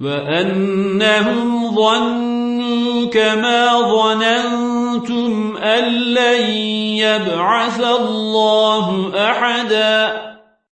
وأنهم ظنوا كما ظننتم أن لن يبعث الله أحداً